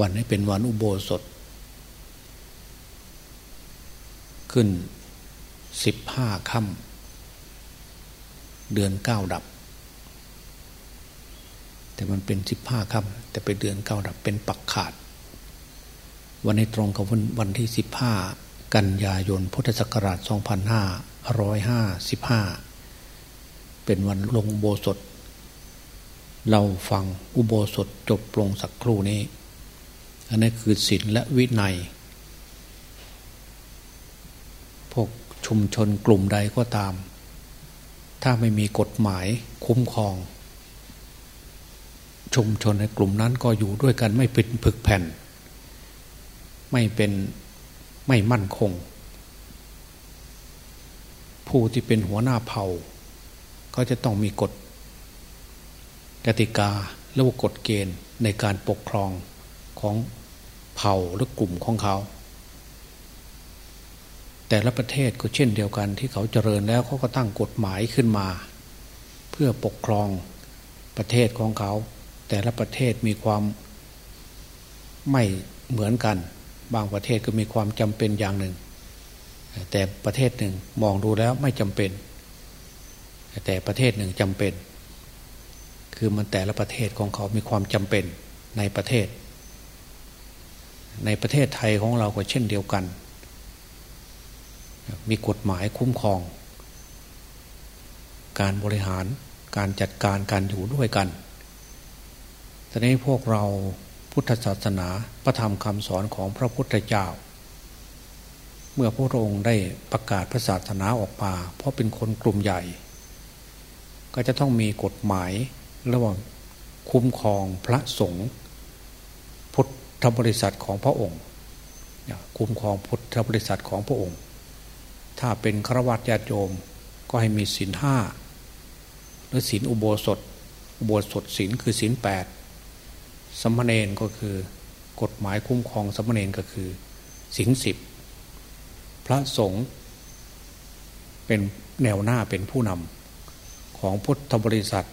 วันนี้เป็นวันอุโบสถ ขึ้นสิบห้าค่ำเดือนเก้าดับ แต่มันเป็นสิบห้าค่ำแต่เป็นเดือนเก้าดับเป็นปักขาด วันนี้ตรงกับวันวันที่สิบห้ากันยายนพุทธศักราชสองพันห้าร้อยห้าสิบห้าเป็นวันลงอุโบสถ เราฟังอุโบสถจบลงสักครู่นี้ อันนี้คือศีลและวินัย พวกชุมชนกลุ่มใดก็ตาม ถ้าไม่มีกฎหมายคุ้มครอง ชุมชนในกลุ่มนั้นก็อยู่ด้วยกันไม่เป็นผึกแผ่น ไม่เป็นไม่มั่นคง ผู้ที่เป็นหัวหน้าเผ่า ก็จะต้องมีกฎกติกาและกฎเกณฑ์ในการปกครอง ของเผ่าหรือกลุ่มของเขา แต่ละประเทศก็เช่นเดียวกันที่เขาเจริญแล้วเขาก็ตั้งกฎหมายขึ้นมา เพื่อปกครองประเทศของเขา แต่ละประเทศมีความไม่เหมือนกัน บางประเทศก็มีความจำเป็นอย่างหนึ่ง แต่ประเทศหนึ่งมองดูแล้วไม่จำเป็น แต่ประเทศหนึ่งจำเป็น คือมันแต่ละประเทศของเขามีความจำเป็นในประเทศ ในประเทศไทยของเราก็เช่นเดียวกัน มีกฎหมายคุ้มครอง การบริหารการจัดการการอยู่ด้วยกันตอนนี้พวกเราพุทธศาสนาพระธรรมคำสอนของพระพุทธเจ้า เมื่อพระองค์ได้ประกาศพระศาสนาออกมา เพราะเป็นคนกลุ่มใหญ่ ก็จะต้องมีกฎหมายระหว่างคุ้มครองพระสงฆ์ ธบริษัทของพระองค์คุ้มครองพุทธบริษัทของพระองค์ ถ้าเป็นฆราวาสญาติโยมก็ให้มีศีลห้าหรือศีลอุโบสถ อุโบสถศีลคือศีลแปดสมณเณรก็คือกฎหมายคุ้มครองสมณเณรก็คือศีลสิบพระสงฆ์เป็นแนวหน้าเป็นผู้นำของพุทธบริษัท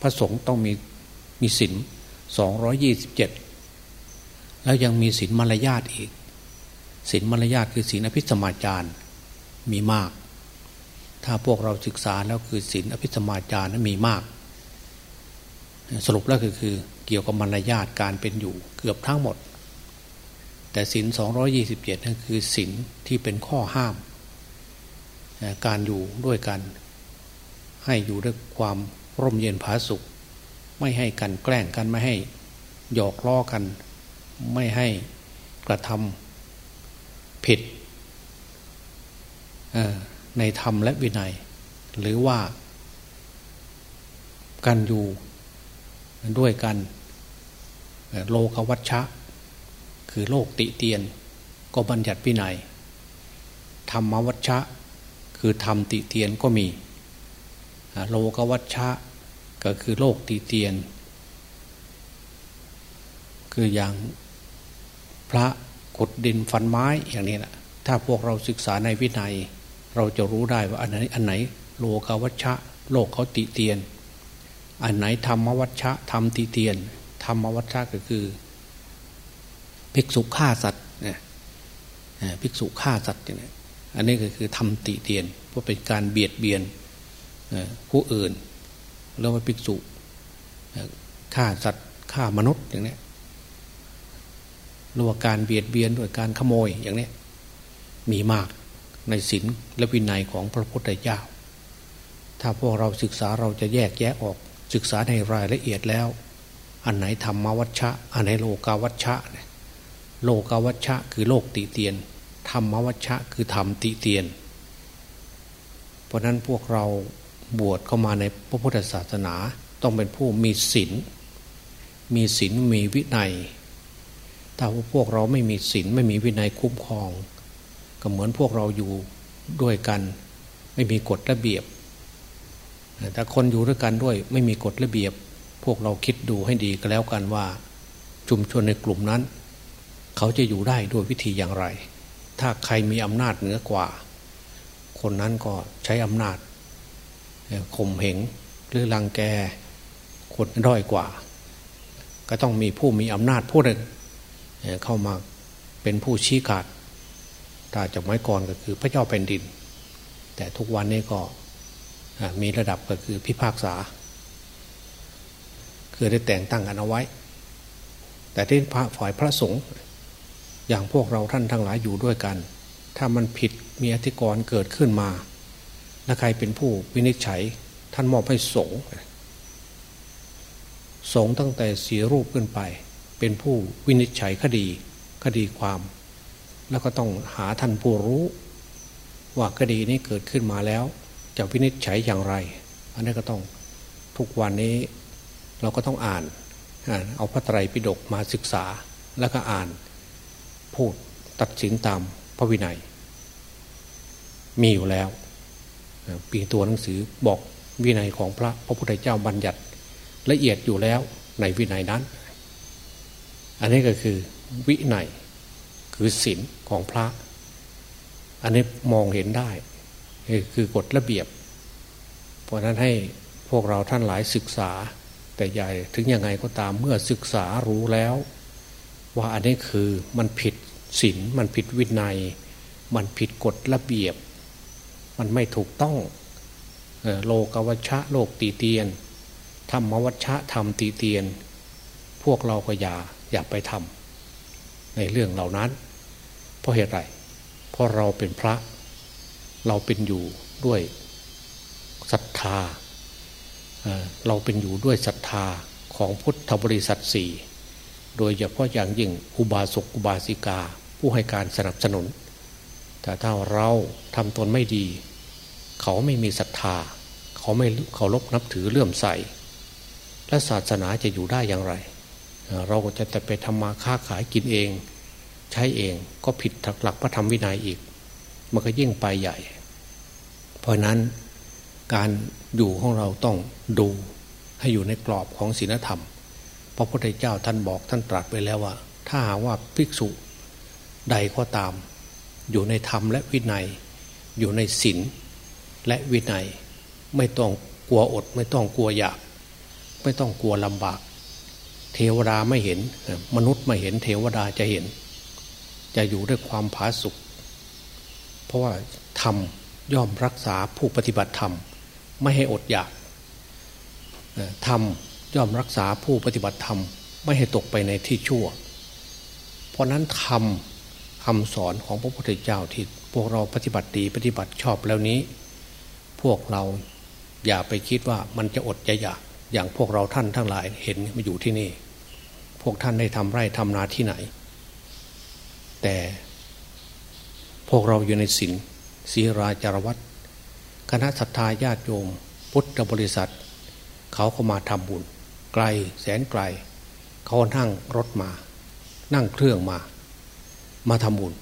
พระสงฆ์ต้องมีมีศีลสองร้อยี่สิบเจ็ด แล้วยังมีศีลมารยาทอีกศีลมารยาทคือศีลอภิสมาจารมีมาก ถ้าพวกเราศึกษาแล้วคือศีลอภิสมาจารนั้นมีมาก สรุปแล้วคือคือเกี่ยวกับมารยาทการเป็นอยู่เกือบทั้งหมด แต่ศีลสองยี่สิบเจ็ดนั่นคือศีลที่เป็นข้อห้าม การอยู่ด้วยกัน ให้อยู่ด้วยความร่มเย็นผาสุข ไม่ให้กันแกล้งกันไม่ให้หยอกล้อกัน ไม่ให้กระทำผิดในธรรมและวินัย หรือว่าการอยู่ด้วยกันโลกวัชชะ คือโลกติเตียน ก็บัญญัติวินัยธรรมวัชชะ คือธรรมติเตียนก็มี โลกวัชชะ ก็คือโลกตีเตียน คืออย่าง พระขุดดินฟันไม้อย่างนี้แหละถ้าพวกเราศึกษาในวินัย เราจะรู้ได้ว่าอันไหนอันไหนโลกวัชชะ โลกเขาติเตียน อันไหนธรรมวัชชะธรรมติเตียน ธรรมวัชชะก็คือ ภิกษุฆ่าสัตว์เนี่ยภิกษุฆ่าสัตว์อย่างนี้อันนี้ก็คือทำติเตียนเพราะเป็นการเบียดเบียนผู้อื่นเรียกว่าภิกษุฆ่าสัตว์ฆ่ามนุษย์อย่างนี้ หรือว่าการเบียดเบียนด้วยการขโมยอย่างนี้มีมากในศีลและวินัยของพระพุทธเจ้า ถ้าพวกเราศึกษาเราจะแยกแยะออกศึกษาในรายละเอียดแล้ว อันไหนธรรมวัชชะ อันไหนโลกาวัชชะ โลกาวัชชะ คือโลกติเตียน ธรรมวัชชะ คือธรรมติเตียน เพราะนั้นพวกเราบวชเข้ามาในพระพุทธศาสนา ต้องเป็นผู้มีศีลมีศีลมีวินัย ถ้าพวกเราไม่มีศีลไม่มีวินัยคุ้มครอง ก็เหมือนพวกเราอยู่ด้วยกัน ไม่มีกฎระเบียบแต่คนอยู่ด้วยกันด้วยไม่มีกฎระเบียบ พวกเราคิดดูให้ดีก็แล้วกันว่า ชุมชนในกลุ่มนั้น เขาจะอยู่ได้ด้วยวิธีอย่างไร ถ้าใครมีอำนาจเหนือกว่า คนนั้นก็ใช้อำนาจข่มเหงหรือรังแกคนด้อยกว่า ก็ต้องมีผู้มีอำนาจผู้หนึ่ง เข้ามาเป็นผู้ชี้ขาดถ้าจะไม้ก่อนก็คือพระเจ้าแผ่นดิน แต่ทุกวันนี้ก็มีระดับก็คือพิพากษา คือได้แต่งตั้งกันเอาไว้ แต่ที่พระฝ่ายพระสงฆ์อย่างพวกเราท่านทั้งหลายอยู่ด้วยกัน ถ้ามันผิดมีอธิกรณ์เกิดขึ้นมา แล้วใครเป็นผู้วินิจฉัยท่านมอบให้สงฆ์สงฆ์ตั้งแต่สีรูปขึ้นไป เป็นผู้วินิจฉัยคดีคดีความ แล้วก็ต้องหาท่านผู้รู้ ว่าคดีนี้เกิดขึ้นมาแล้ว จะวินิจฉัยอย่างไร อันนี้ก็ต้องทุกวันนี้เราก็ต้องอ่าน เอาพระไตรปิฎกมาศึกษาแล้วก็อ่านพูดตัดสินตามพระวินัย มีอยู่แล้ว ปีตัวหนังสือบอกวินัยของพระพระพุทธเจ้าบัญญัติละเอียดอยู่แล้วในวินัยนั้น อันนี้ก็คือวิไนคือศีลของพระ อันนี้มองเห็นได้คือกฎระเบียบ เพราะนั้นให้พวกเราท่านหลายศึกษา แต่ใหญ่ถึงยังไงก็ตามเมื่อศึกษารู้แล้ว ว่าอันนี้คือมันผิดศีลมันผิดวินัย มันผิดกฎระเบียบ มันไม่ถูกต้องโลกวัชชะโลกตีเตียนธรรมวัชชะธรรมตีเตียน พวกเราก็อย่า อย่าไปทำในเรื่องเหล่านั้น เพราะเหตุไร เพราะเราเป็นพระ เราเป็นอยู่ด้วยศรัทธา เราเป็นอยู่ด้วยศรัทธาของพุทธบริษัทสี่โดยเฉพาะอย่างยิ่งอุบาสกอุบาสิกา ผู้ให้การสนับสนุน แต่ถ้าเราทำตนไม่ดี เขาไม่มีศรัทธา เขาไม่เขารบนับถือเลื่อมใส และศาสนาจะอยู่ได้อย่างไร เราก็จะแต่ไปทำมาค้าขายกินเอง ใช้เองก็ผิดหลักพระธรรมวินัยอีก มันก็ยิ่งไปใหญ่ เพราะนั้นการอยู่ของเราต้องดูให้อยู่ในกรอบของศีลธรรม พระพุทธเจ้าท่านบอกท่านตรัสไปแล้วว่า ถ้าหากว่าภิกษุใดก็ตาม อยู่ในธรรมและวินัย อยู่ในศีลและวินัย ไม่ต้องกลัวอด ไม่ต้องกลัวอยาก ไม่ต้องกลัวลำบาก เทวดาไม่เห็น มนุษย์ไม่เห็นเทวดาจะเห็น จะอยู่ด้วยความผาสุกเพราะว่าธรรมย่อมรักษาผู้ปฏิบัติธรรม ไม่ให้อดอยากธรรมย่อมรักษาผู้ปฏิบัติธรรม ไม่ให้ตกไปในที่ชั่ว เพราะนั้นธรรมคำสอนของพระพุทธเจ้าที่พวกเราปฏิบัติดีปฏิบัติชอบแล้วนี้ พวกเราอย่าไปคิดว่ามันจะอดจะอยากอย่างพวกเราท่านทั้งหลายเห็นมาอยู่ที่นี่ วกท่านได้ทำไร่ทำนาที่ไหน แต่พวกเราอยู่ในศีลศีราจารวัตคณะศรัทธาญาติโยม พุทธบริษัท เขาก็มาทำบุญ ไกลแสนไกล เขานั่งรถมา นั่งเครื่องมา มาทำบุญ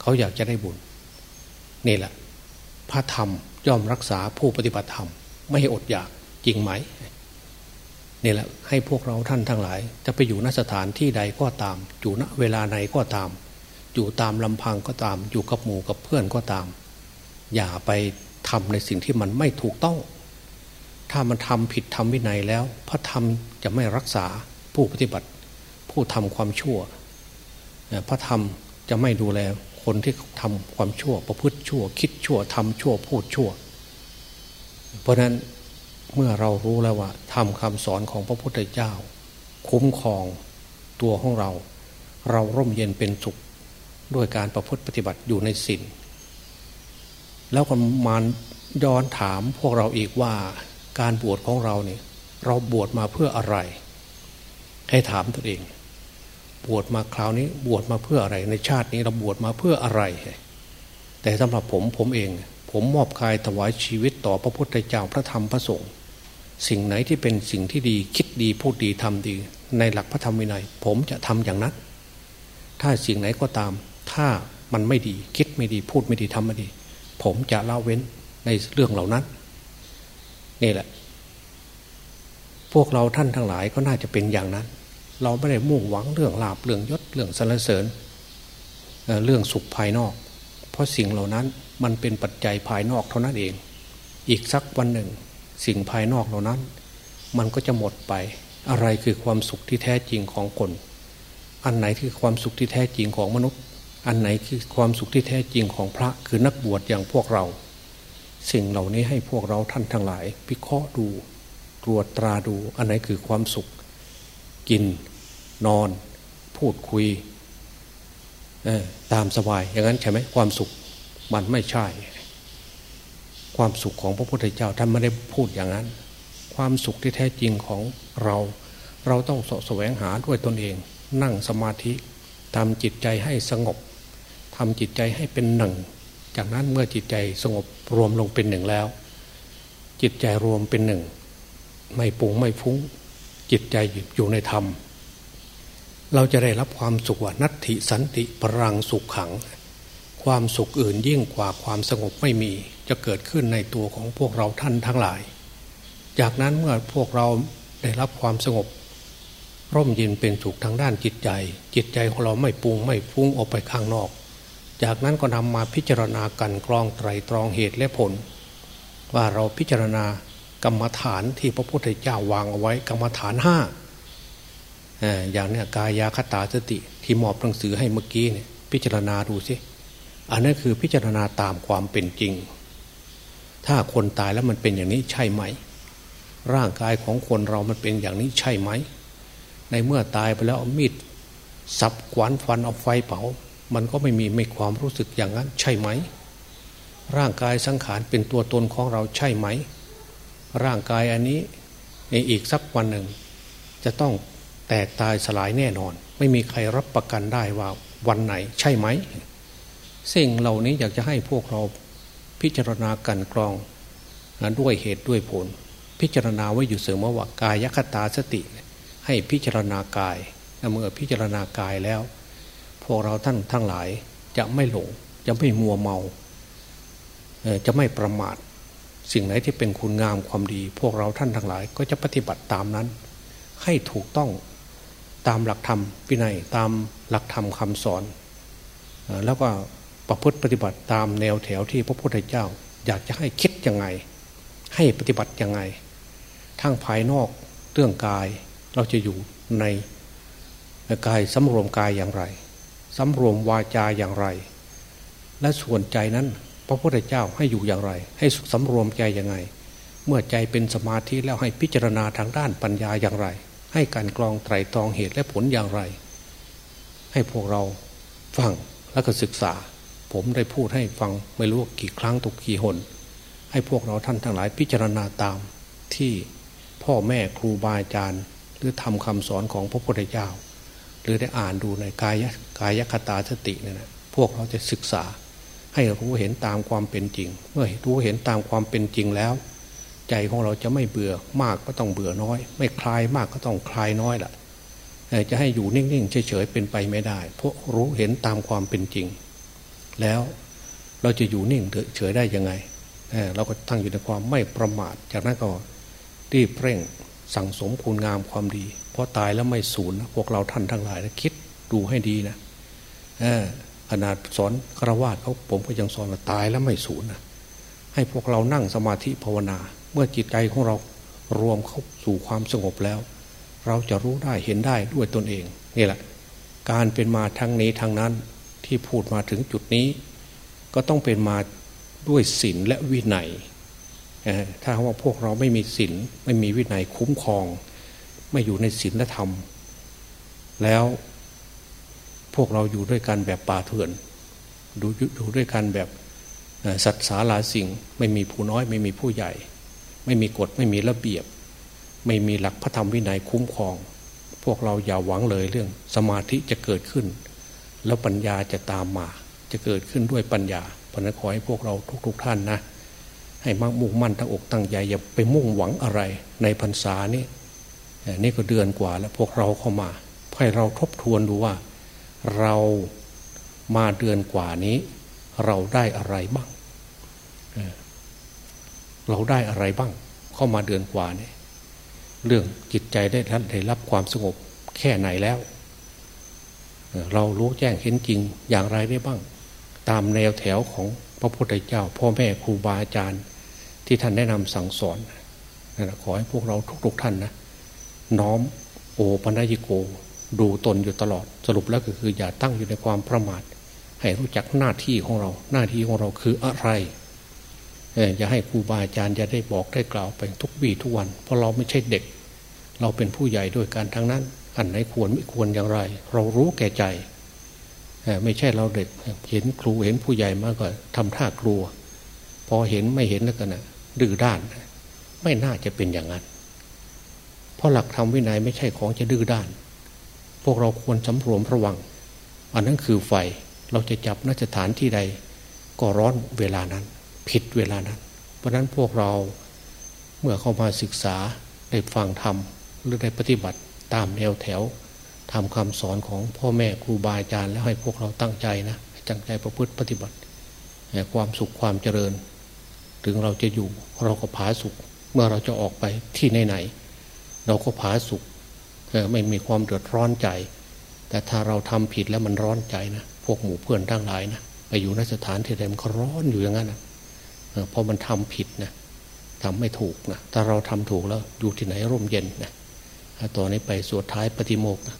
เขาอยากจะได้บุญ นี่แหละ พระธรรมย่อมรักษาผู้ปฏิบัติธรรม ไม่ให้อดอยากจริงไหม นี่แหละให้พวกเราท่านทั้งหลาย จะไปอยู่ณสถานที่ใดก็ตาม อยู่ณเวลาไหนก็ตาม อยู่ตามลำพังก็ตาม อยู่กับหมู่กับเพื่อนก็ตาม อย่าไปทำในสิ่งที่มันไม่ถูกต้อง ถ้ามันทำผิดทำวินัยแล้ว พระธรรมจะไม่รักษาผู้ปฏิบัติ ผู้ทำความชั่ว พระธรรมจะไม่ดูแลคนที่ทำความชั่ว ประพฤติชั่ว คิดชั่วทำชั่วพูดชั่ว เพราะนั้น เมื่อเรารู้แล้วว่าทำคำสอนของพระพุทธเจ้า คุ้มครองตัวของเรา เราร่มเย็นเป็นสุขด้วยการประพฤติปฏิบัติอยู่ในศีลแล้วก็มานย้อนถามพวกเราอีกว่าการบวชของเราเนี่ยเราบวชมาเพื่ออะไร ให้ถามตัวเอง บวชมาคราวนี้บวชมาเพื่ออะไร ในชาตินี้เราบวชมาเพื่ออะไร แต่สำหรับผมผมเอง ผมมอบกายถวายชีวิตต่อพระพุทธเจ้าพระธรรมพระสงฆ์ สิ่งไหนที่เป็นสิ่งที่ดีคิดดีพูดดีทำดี ในหลักพระธรรมวินัย ผมจะทำอย่างนั้น ถ้าสิ่งไหนก็ตาม ถ้ามันไม่ดีคิดไม่ดีพูดไม่ดีทำไม่ดี ผมจะละเว้นในเรื่องเหล่านั้น นี่แหละ พวกเราท่านทั้งหลายก็น่าจะเป็นอย่างนั้น เราไม่ได้มุ่งหวังเรื่องลาบเรื่องยศเรื่องสรรเสริญเรื่องสุขภายนอก เพราะสิ่งเหล่านั้นมันเป็นปัจจัยภายนอกเท่านั้นเอง อีกสักวันหนึ่ง สิ่งภายนอกเหล่านั้น มันก็จะหมดไป อะไรคือความสุขที่แท้จริงของคน อันไหนคือความสุขที่แท้จริงของมนุษย์ อันไหนคือความสุขที่แท้จริงของพระคือนักบวชอย่างพวกเรา สิ่งเหล่านี้ให้พวกเราท่านทั้งหลาย พิเคราะห์ดูตรวจตราดูอันไหนคือความสุข กินนอน พูดคุยตามสบายอย่างนั้นใช่ไหมความสุขมันไม่ใช่ ความสุขของพระพุทธเจ้าท่านไม่ได้พูดอย่างนั้น ความสุขที่แท้จริงของเรา เราต้องสแสวงหาด้วยตนเอง นั่งสมาธิทำจิตใจให้สงบทำจิตใจให้เป็นหนึ่ง จากนั้นเมื่อจิตใจสงบรวมลงเป็นหนึ่งแล้ว จิตใจรวมเป็นหนึ่ง ไม่ปุงไม่ฟุ้ง จิตใจอยู่ในธรรม เราจะได้รับความสุขว่านัตถิสันติปรังสุขขัง ความสุขอื่นยิ่งกว่าความสงบไม่มี จะเกิดขึ้นในตัวของพวกเราท่านทั้งหลาย จากนั้นเมื่อพวกเราได้รับความสงบ ร่มเย็นเป็นสุขทางด้านจิตใจ จิตใจของเราไม่ปุงไม่ฟุ้งออกไปข้างนอก จากนั้นก็นำมาพิจารณากันกรองไตรตรองเหตุและผล ว่าเราพิจารณากรรมฐานที่พระพุทธเจ้าวางเอาไว้กรรมฐานห้าอย่างเนี้ยกายาคตาสติที่มอบหนังสือให้เมื่อกี้เนี่ยพิจารณาดูสิอันนั้นคือพิจารณาตามความเป็นจริง ถ้าคนตายแล้วมันเป็นอย่างนี้ใช่ไหม ร่างกายของคนเรามันเป็นอย่างนี้ใช่ไหม ในเมื่อตายไปแล้วมีดสับขวานฟันเอาไฟเผา มันก็ไม่มีไม่ความรู้สึกอย่างนั้นใช่ไหม ร่างกายสังขารเป็นตัวตนของเราใช่ไหม ร่างกายอันนี้ในอีกสักวันหนึ่ง จะต้องแตกตายสลายแน่นอน ไม่มีใครรับประกันได้ว่าวันไหนใช่ไหมสิ่งเหล่านี้อยากจะให้พวกเรา พิจารณากันกรองด้วยเหตุด้วยผล พิจารณาไว้อยู่เสมอว่ากายคตาสติ ให้พิจารณากายเมื่อพิจารณากายแล้ว พวกเราท่านทั้งหลายจะไม่หลงจะไม่มัวเมาจะไม่ประมาท สิ่งไหนที่เป็นคุณงามความดี พวกเราท่านทั้งหลาย ก็จะปฏิบัติตามนั้น ให้ถูกต้องตามหลักธรรมวินัยตามหลักธรรมคำสอน แล้วก็ ประพฤติปฏิบัติตามแนวแถวที่พระพุทธเจ้า อยากจะให้คิดยังไง ให้ปฏิบัติยังไง ทั้งภายนอกเรื่องกายเราจะอยู่ในกายสำรวมกายอย่างไรสำรวมวาจาอย่างไร และส่วนใจนั้น พระพุทธเจ้าให้อยู่อย่างไร ให้สำรวมใจยังไง เมื่อใจเป็นสมาธิแล้วให้พิจารณาทางด้านปัญญาอย่างไร ให้การกรองไตรตรองเหตุและผลอย่างไร ให้พวกเราฟังแล้วก็ศึกษา ผมได้พูดให้ฟังไม่รู้กี่ครั้งตุกกี่หน ให้พวกเราท่านทั้งหลายพิจารณาตามที่พ่อแม่ครูบาอาจารย์ หรือทำคำสอนของพระพุทธเจ้า หรือได้อ่านดูในกายกายคตาสติเนี่ยนะพวกเราจะศึกษา ให้รู้เห็นตามความเป็นจริง เมื่อรู้เห็นตามความเป็นจริงแล้ว ใจของเราจะไม่เบื่อมากก็ต้องเบื่อน้อย ไม่คลายมากก็ต้องคลายน้อยละจะให้อยู่นิ่งๆเฉยๆเป็นไปไม่ได้ เพราะรู้เห็นตามความเป็นจริง แล้ว เราจะอยู่นิ่งเฉยได้ยังไงเราก็ตั้งอยู่ในความไม่ประมาท จากนั้นก็รีบเร่งสั่งสมคุณงามความดี เพราะตายแล้วไม่สูญนะพวกเราท่านทั้งหลายนะคิดดูให้ดีนะขนาดสอนครวาสเขาผมก็ยังสอนว่าตายแล้วไม่สูญนะให้พวกเรานั่งสมาธิภาวนา เมื่อจิตใจของเรารวมเข้าสู่ความสงบแล้ว เราจะรู้ได้เห็นได้ด้วยตนเองนี่แหละ การเป็นมาทั้งนี้ทั้งนั้น ที่พูดมาถึงจุดนี้ ก็ต้องเป็นมาด้วยศีลและวินัยถ้าว่าพวกเราไม่มีศีลไม่มีวินัยคุ้มครอง ไม่อยู่ในศีลและธรรม แล้วพวกเราอยู่ด้วยกันแบบป่าเถื่อนดูดูด้วยกันแบบสัตว์สาลาสิ่ง ไม่มีผู้น้อย ไม่มีผู้ใหญ่ ไม่มีกฎไม่มีระเบียบ ไม่มีหลักพระธรรมวินัยคุ้มครอง พวกเราอย่าหวังเลยเรื่องสมาธิจะเกิดขึ้น แล้วปัญญาจะตามมา จะเกิดขึ้นด้วยปัญญาเพราะนั้นขอให้พวกเราทุกๆทท่านนะ ให้มั่งมุ่งมั่นตั้งอกตั้งใจอย่าไปมุ่งหวังอะไร ในพรรษานี้นี่ก็เดือนกว่าแล้วพวกเราเข้ามาให้เราทบทวนดูว่า เรามาเดือนกว่านี้ เราได้อะไรบ้างเราได้อะไรบ้าง เข้ามาเดือนกว่านี้เรื่องจิตใจได้ได้รับความสงบแค่ไหนแล้ว เรารู้แจ้งเห็นจริงอย่างไรได้บ้าง ตามแนวแถวของพระพุทธเจ้า พ่อแม่ครูบาอาจารย์ ที่ท่านแนะนำสั่งสอนนะขอให้พวกเราทุกๆท่านนะน้อมโอปัญญิโก ดูตนอยู่ตลอดสรุปแล้วก็คือ อย่าตั้งอยู่ในความประมาท ให้รู้จักหน้าที่ของเรา หน้าที่ของเราคืออะไรอย่าให้ครูบาอาจารย์จะได้บอกได้กล่าวไปทุกวี่ทุกวัน เพราะเราไม่ใช่เด็ก เราเป็นผู้ใหญ่ด้วยการทั้งนั้น อันไหนควรไม่ควรอย่างไร เรารู้แก่ใจ ไม่ใช่เราเด็กเห็นครูเห็นผู้ใหญ่มาก็ทำท่ากลัว พอเห็นไม่เห็นแล้วกันนะดื้อด้าน ไม่น่าจะเป็นอย่างนั้น เพราะหลักธรรมวินัยไม่ใช่ของจะดื้อด้าน พวกเราควรสำรวมระวัง อันนั้นคือไฟเราจะจับนัสถานที่ใด ก็ร้อนเวลานั้น ผิดเวลานั้น เพราะนั้นพวกเราเมื่อเข้ามาศึกษาได้ฟังธรรมหรือได้ปฏิบัติ ตามแนวแถวทำคำสอนของพ่อแม่ครูบาอาจารย์แล้วให้พวกเราตั้งใจนะตั้งใจประพฤติปฏิบัติ ความสุขความเจริญ ถึงเราจะอยู่เราก็ผาสุข เมื่อเราจะออกไปที่ไหนๆเราก็ผาสุขไม่มีความเดือดร้อนใจ แต่ถ้าเราทำผิดแล้วมันร้อนใจนะพวกหมู่เพื่อนทั้งหลายนะไปอยู่นสถานที่ใดมันก็ร้อนอยู่อย่างนั้นนะเพราะมันทำผิดนะทำไม่ถูกนะถ้าเราทำถูกแล้วอยู่ที่ไหนร่มเย็นนะ ต่อนนี้ไปสวดท้ายปฏิโมกนะ